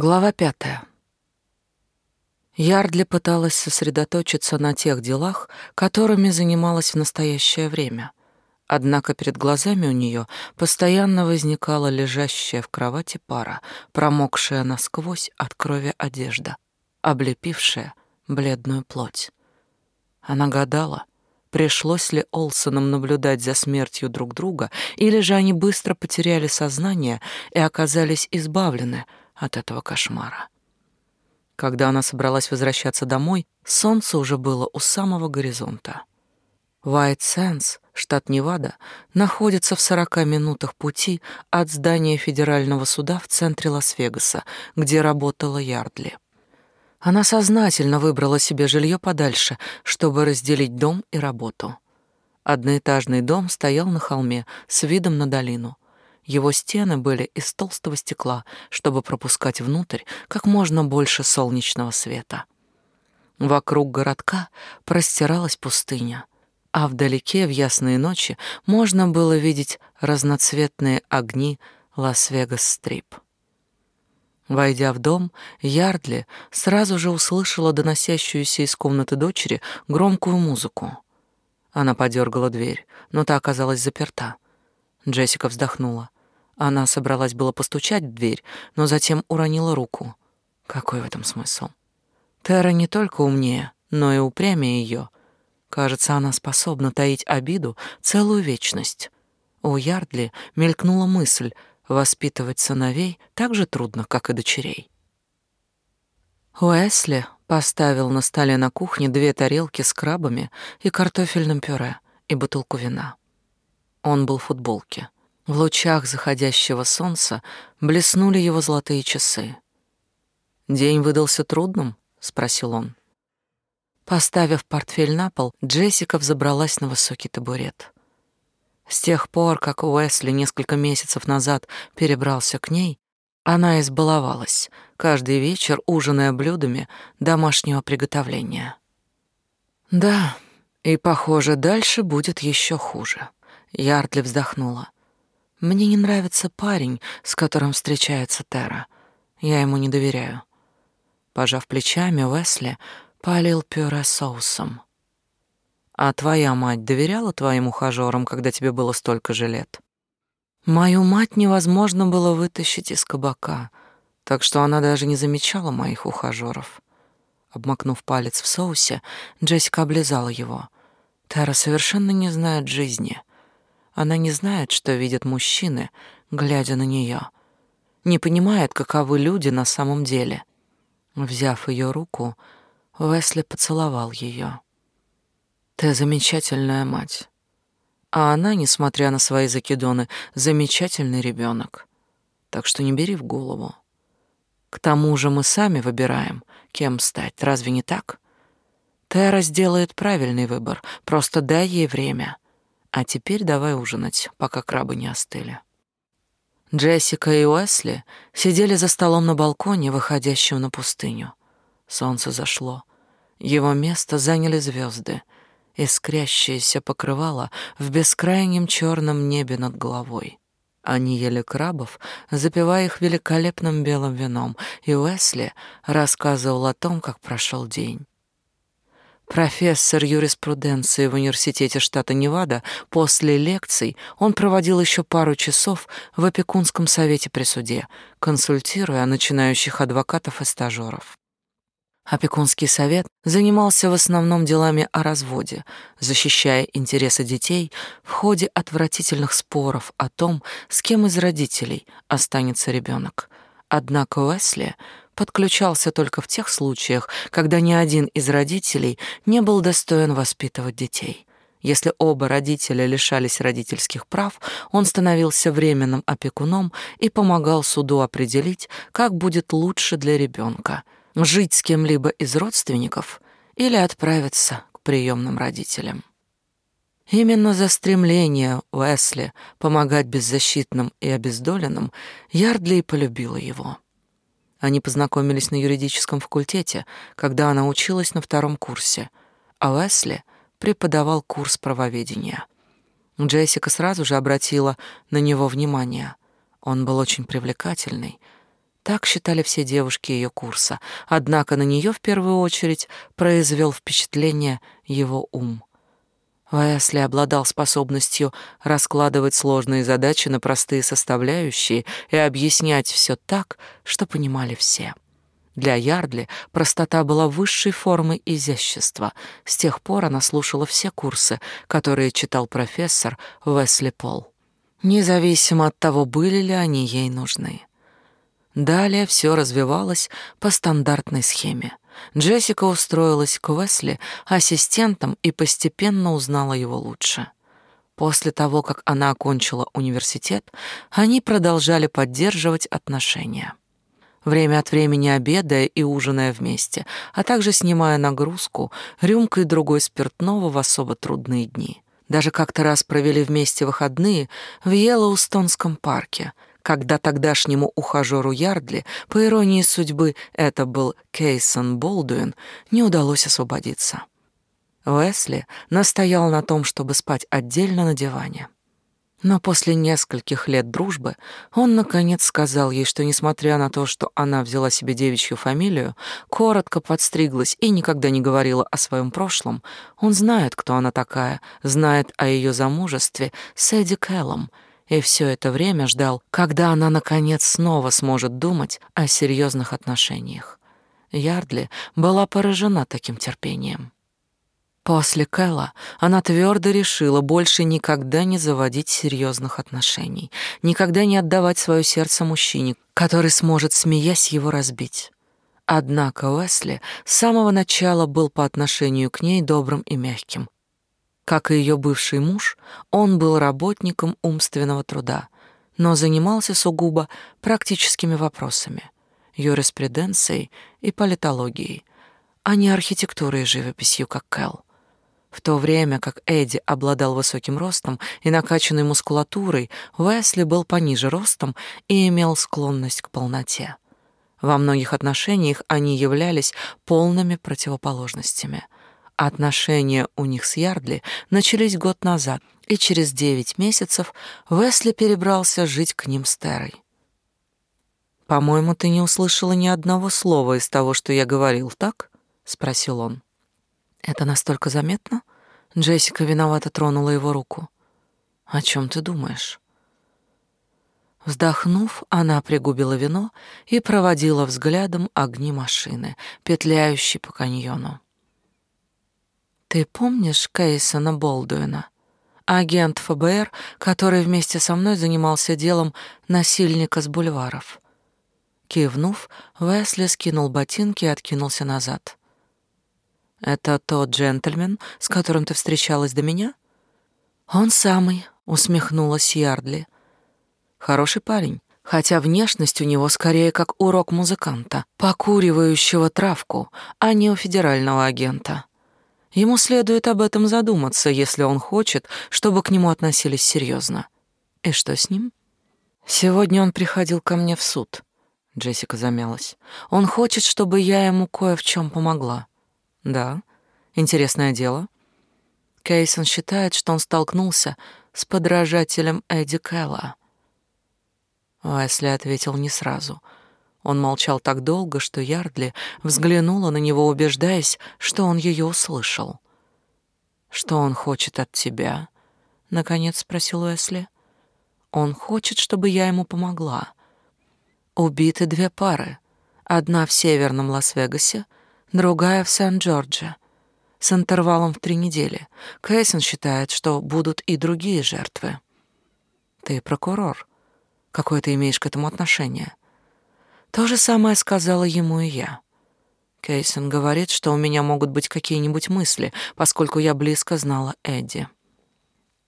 Глава пятая. Ярдли пыталась сосредоточиться на тех делах, которыми занималась в настоящее время. Однако перед глазами у нее постоянно возникала лежащая в кровати пара, промокшая насквозь от крови одежда, облепившая бледную плоть. Она гадала, пришлось ли Олсонам наблюдать за смертью друг друга, или же они быстро потеряли сознание и оказались избавлены — от этого кошмара. Когда она собралась возвращаться домой, солнце уже было у самого горизонта. White Sands, штат Невада, находится в 40 минутах пути от здания федерального суда в центре Лас-Вегаса, где работала Ярдли. Она сознательно выбрала себе жилье подальше, чтобы разделить дом и работу. Одноэтажный дом стоял на холме с видом на долину — его стены были из толстого стекла, чтобы пропускать внутрь как можно больше солнечного света. Вокруг городка простиралась пустыня, а вдалеке в ясные ночи можно было видеть разноцветные огни Лас-Вегас-Стрип. Войдя в дом, Ярдли сразу же услышала доносящуюся из комнаты дочери громкую музыку. Она подергала дверь, но та оказалась заперта. Джессика вздохнула. Она собралась было постучать в дверь, но затем уронила руку. Какой в этом смысл? Тера не только умнее, но и упрямее ее. Кажется, она способна таить обиду целую вечность. У Ярдли мелькнула мысль, воспитывать сыновей так же трудно, как и дочерей. Уэсли поставил на столе на кухне две тарелки с крабами и картофельным пюре и бутылку вина. Он был в футболке. В лучах заходящего солнца блеснули его золотые часы. «День выдался трудным?» — спросил он. Поставив портфель на пол, Джессика взобралась на высокий табурет. С тех пор, как Уэсли несколько месяцев назад перебрался к ней, она избаловалась, каждый вечер ужиная блюдами домашнего приготовления. Да, и, похоже, дальше будет еще хуже. Ярдли вздохнула. Мне не нравится парень, с которым встречается Тера. Я ему не доверяю. Пожав плечами, Уэсли полил пюре соусом. А твоя мать доверяла твоим ухажёрам, когда тебе было столько же лет? Мою мать невозможно было вытащить из кабака, так что она даже не замечала моих ухажёров. Обмакнув палец в соусе, Джессика облизала его. Тера совершенно не знает жизни. Она не знает, что видят мужчины, глядя на нее. Не понимает, каковы люди на самом деле. Взяв ее руку, Уэсли поцеловал ее. «Ты замечательная мать. А она, несмотря на свои закидоны, замечательный ребенок. Так что не бери в голову. К тому же мы сами выбираем, кем стать, разве не так? Тера сделает правильный выбор, просто дай ей время». А теперь давай ужинать, пока крабы не остыли. Джессика и Уэсли сидели за столом на балконе, выходящем на пустыню. Солнце зашло. Его место заняли звезды, искрящееся покрывало в бескрайнем черном небе над головой. Они ели крабов, запивая их великолепным белым вином, и Уэсли рассказывал о том, как прошел день. Профессор юриспруденции в университете штата Невада, после лекций он проводил еще пару часов в опекунском совете при суде, консультируя начинающих адвокатов и стажеров. Опекунский совет занимался в основном делами о разводе, защищая интересы детей в ходе отвратительных споров о том, с кем из родителей останется ребенок. Однако Уэсли подключался только в тех случаях, когда ни один из родителей не был достоин воспитывать детей. Если оба родителя лишались родительских прав, он становился временным опекуном и помогал суду определить, как будет лучше для ребенка — жить с кем-либо из родственников или отправиться к приемным родителям. Именно за стремление Уэсли помогать беззащитным и обездоленным Ярдли и полюбила его. Они познакомились на юридическом факультете, когда она училась на втором курсе, а Уэсли преподавал курс правоведения. Джессика сразу же обратила на него внимание. Он был очень привлекательный, Так считали все девушки ее курса, однако на нее в первую очередь произвел впечатление его ум. Уэсли обладал способностью раскладывать сложные задачи на простые составляющие и объяснять все так, что понимали все. Для Ярдли простота была высшей формой изящества. С тех пор она слушала все курсы, которые читал профессор Уэсли Пол, независимо от того, были ли они ей нужны. Далее все развивалось по стандартной схеме. Джессика устроилась к Уэсли ассистентом и постепенно узнала его лучше. После того, как она окончила университет, они продолжали поддерживать отношения время от времени обедая и ужиная вместе, а также снимая нагрузку рюмкой другой спиртного в особо трудные дни. Даже как-то раз провели вместе выходные в Йеллоустонском парке, когда тогдашнему ухажеру Ярдли, по иронии судьбы, это был Кейсон Болдуин, не удалось освободиться. Уэсли настоял на том, чтобы спать отдельно на диване. Но после нескольких лет дружбы он, наконец, сказал ей, что, несмотря на то, что она взяла себе девичью фамилию, коротко подстриглась и никогда не говорила о своем прошлом, он знает, кто она такая, знает о ее замужестве с Эдди Кэллом, и все это время ждал, когда она, наконец, снова сможет думать о серьезных отношениях. Ярдли была поражена таким терпением. После Кэлла она твердо решила больше никогда не заводить серьезных отношений, никогда не отдавать свое сердце мужчине, который сможет, смеясь, его разбить. Однако Уэсли с самого начала был по отношению к ней добрым и мягким. Как и ее бывший муж, он был работником умственного труда, но занимался сугубо практическими вопросами, юриспруденцией и политологией, а не архитектурой и живописью, как Кэл. В то время как Эдди обладал высоким ростом и накачанной мускулатурой, Уэсли был пониже ростом и имел склонность к полноте. Во многих отношениях они являлись полными противоположностями. Отношения у них с Ярдли начались год назад, и через девять месяцев Уэсли перебрался жить к ним с Терой. «По-моему, ты не услышала ни одного слова из того, что я говорил, так?» — спросил он. Это настолько заметно? Джессика виновато тронула его руку. О чем ты думаешь? Вздохнув, она пригубила вино и проводила взглядом огни машины, петляющей по каньону. «Ты помнишь Кейсона Болдуина, агент ФБР, который вместе со мной занимался делом насильника с бульваров?» Кивнув, Весли скинул ботинки и откинулся назад. Это тот джентльмен, с которым ты встречалась до меня? Он самый, усмехнулась Ярдли. Хороший парень, хотя внешность у него скорее как у рок-музыканта, покуривающего травку, а не у федерального агента. Ему следует об этом задуматься, если он хочет, чтобы к нему относились серьезно. И что с ним? Сегодня он приходил ко мне в суд. Джессика замялась. Он хочет, чтобы я ему кое в чем помогла. Да, интересное дело. Кейсон считает, что он столкнулся с подражателем Эдди Кэлла. Уэсли ответил не сразу. Он молчал так долго, что Ярдли взглянула на него, убеждаясь, что он ее услышал. «Что он хочет от тебя?» — наконец спросил Уэсли. «Он хочет, чтобы я ему помогла. Убиты две пары. Одна в северном Лас-Вегасе — другая в Сент-Джордже, с интервалом в три недели. Кейсон считает, что будут и другие жертвы. Ты прокурор. Какое ты имеешь к этому отношение? То же самое сказала ему и я. Кейсон говорит, что у меня могут быть какие-нибудь мысли, поскольку я близко знала Эдди.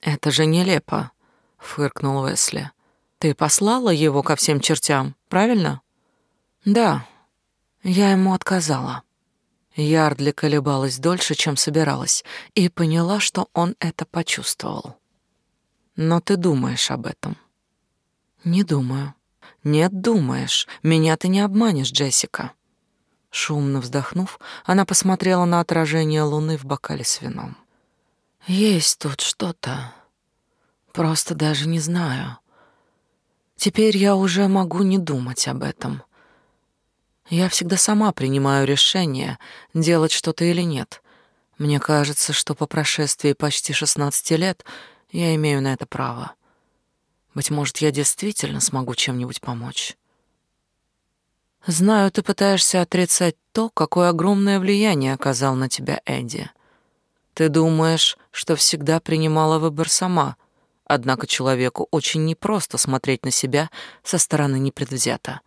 Это же нелепо, фыркнул Уэсли. Ты послала его ко всем чертям, правильно? Да. Я ему отказала. Ярдли колебалась дольше, чем собиралась, и поняла, что он это почувствовал. «Но ты думаешь об этом?» «Не думаю». «Нет, думаешь. Меня ты не обманешь, Джессика». Шумно вздохнув, она посмотрела на отражение луны в бокале с вином. «Есть тут что-то. Просто даже не знаю. Теперь я уже могу не думать об этом. Я всегда сама принимаю решение, делать что-то или нет. Мне кажется, что по прошествии почти 16 лет я имею на это право. Быть может, я действительно смогу чем-нибудь помочь. Знаю, ты пытаешься отрицать то, какое огромное влияние оказал на тебя Эдди. Ты думаешь, что всегда принимала выбор сама, однако человеку очень непросто смотреть на себя со стороны непредвзято.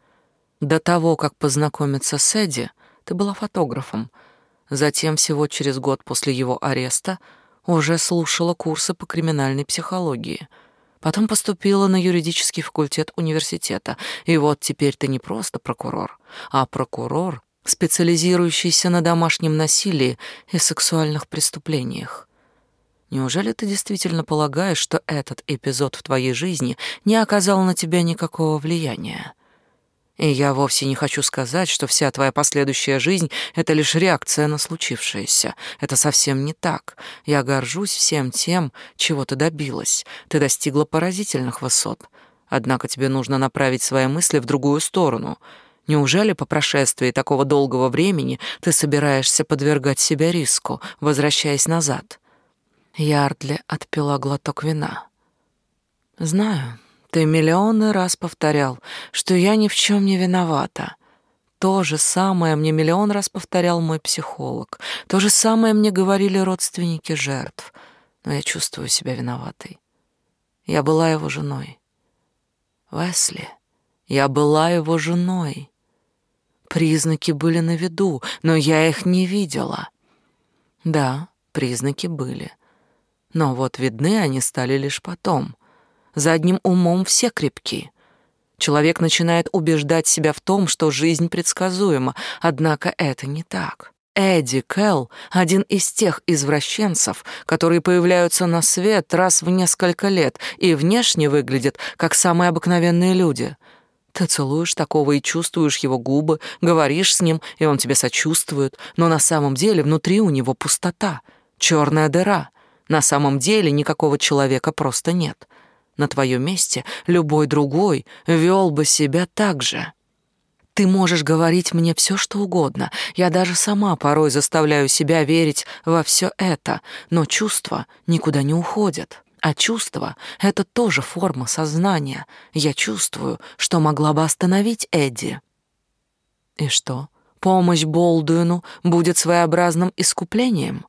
До того, как познакомиться с Эдди, ты была фотографом. Затем, всего через год после его ареста, уже слушала курсы по криминальной психологии. Потом поступила на юридический факультет университета. И вот теперь ты не просто прокурор, а прокурор, специализирующийся на домашнем насилии и сексуальных преступлениях. Неужели ты действительно полагаешь, что этот эпизод в твоей жизни не оказал на тебя никакого влияния? И я вовсе не хочу сказать, что вся твоя последующая жизнь — это лишь реакция на случившееся. Это совсем не так. Я горжусь всем тем, чего ты добилась. Ты достигла поразительных высот. Однако тебе нужно направить свои мысли в другую сторону. Неужели по прошествии такого долгого времени ты собираешься подвергать себя риску, возвращаясь назад?» Ярдли отпила глоток вина. «Знаю, ты миллионы раз повторял, что я ни в чем не виновата. То же самое мне миллион раз повторял мой психолог. То же самое мне говорили родственники жертв. Но я чувствую себя виноватой. Я была его женой. Весли, я была его женой. Признаки были на виду, но я их не видела. Да, признаки были. Но вот видны они стали лишь потом — Задним умом все крепки. Человек начинает убеждать себя в том, что жизнь предсказуема, однако это не так. Эдди Келл — один из тех извращенцев, которые появляются на свет раз в несколько лет и внешне выглядят как самые обыкновенные люди. Ты целуешь такого и чувствуешь его губы, говоришь с ним, и он тебе сочувствует, но на самом деле внутри у него пустота, черная дыра. На самом деле никакого человека просто нет. На твоем месте любой другой вел бы себя так же. Ты можешь говорить мне все, что угодно. Я даже сама порой заставляю себя верить во все это, но чувства никуда не уходят. А чувство — это тоже форма сознания. Я чувствую, что могла бы остановить Эдди. И что, помощь Болдуину будет своеобразным искуплением?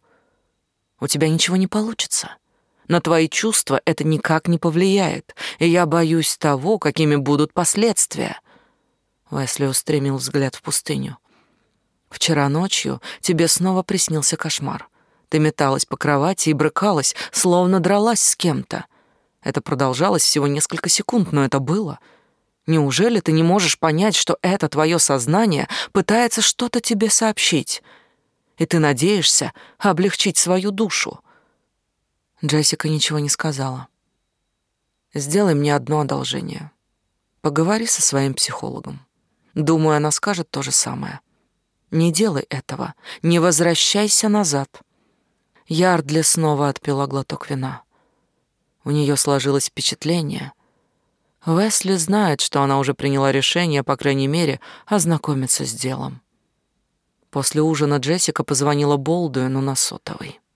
У тебя ничего не получится. На твои чувства это никак не повлияет, и я боюсь того, какими будут последствия. Уэсли устремил взгляд в пустыню. Вчера ночью тебе снова приснился кошмар. Ты металась по кровати и брыкалась, словно дралась с кем-то. Это продолжалось всего несколько секунд, но это было. Неужели ты не можешь понять, что это твое сознание пытается что-то тебе сообщить? И ты надеешься облегчить свою душу? Джессика ничего не сказала. «Сделай мне одно одолжение. Поговори со своим психологом. Думаю, она скажет то же самое. Не делай этого. Не возвращайся назад». Ярдли снова отпила глоток вина. У нее сложилось впечатление. Весли знает, что она уже приняла решение, по крайней мере, ознакомиться с делом. После ужина Джессика позвонила Болдуину на сотовый.